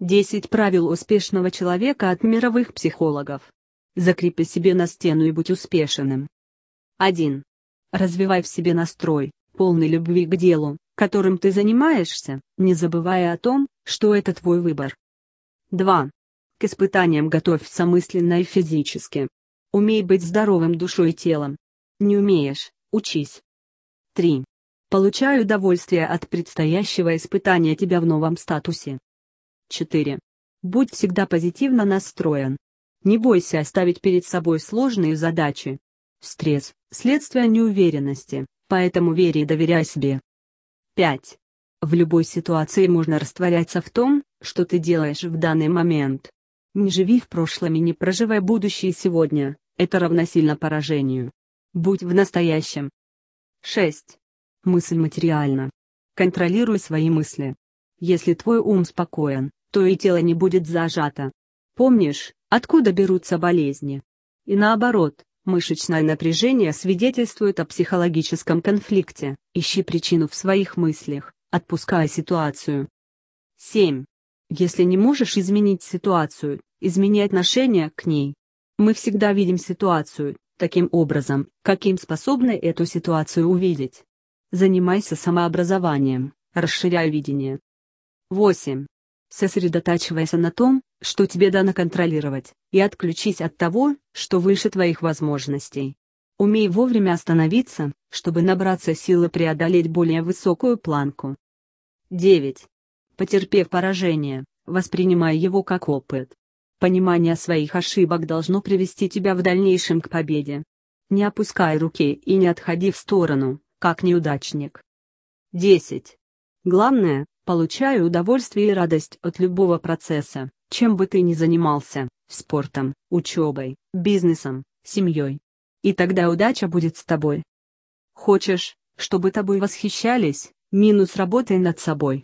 10 правил успешного человека от мировых психологов. Закрепи себе на стену и будь успешным. 1. Развивай в себе настрой, полный любви к делу, которым ты занимаешься, не забывая о том, что это твой выбор. 2. К испытаниям готовься мысленно и физически. Умей быть здоровым душой и телом. Не умеешь, учись. 3. Получай удовольствие от предстоящего испытания тебя в новом статусе. 4. Будь всегда позитивно настроен. Не бойся оставить перед собой сложные задачи. Стресс – следствие неуверенности, поэтому верь и доверяй себе. 5. В любой ситуации можно растворяться в том, что ты делаешь в данный момент. Не живи в прошлом и не проживай будущее сегодня, это равносильно поражению. Будь в настоящем. 6. Мысль материальна. Контролируй свои мысли. Если твой ум спокоен, то и тело не будет зажато. Помнишь, откуда берутся болезни? И наоборот, мышечное напряжение свидетельствует о психологическом конфликте. Ищи причину в своих мыслях, отпуская ситуацию. 7. Если не можешь изменить ситуацию, измени отношение к ней. Мы всегда видим ситуацию, таким образом, каким способны эту ситуацию увидеть. Занимайся самообразованием, расширяй видение. 8. Сосредотачивайся на том, что тебе дано контролировать, и отключись от того, что выше твоих возможностей. Умей вовремя остановиться, чтобы набраться силы преодолеть более высокую планку. 9. Потерпев поражение, воспринимай его как опыт. Понимание своих ошибок должно привести тебя в дальнейшем к победе. Не опускай руки и не отходи в сторону, как неудачник. 10. Главное, Получаю удовольствие и радость от любого процесса, чем бы ты ни занимался, спортом, учебой, бизнесом, семьей. И тогда удача будет с тобой. Хочешь, чтобы тобой восхищались, минус работай над собой.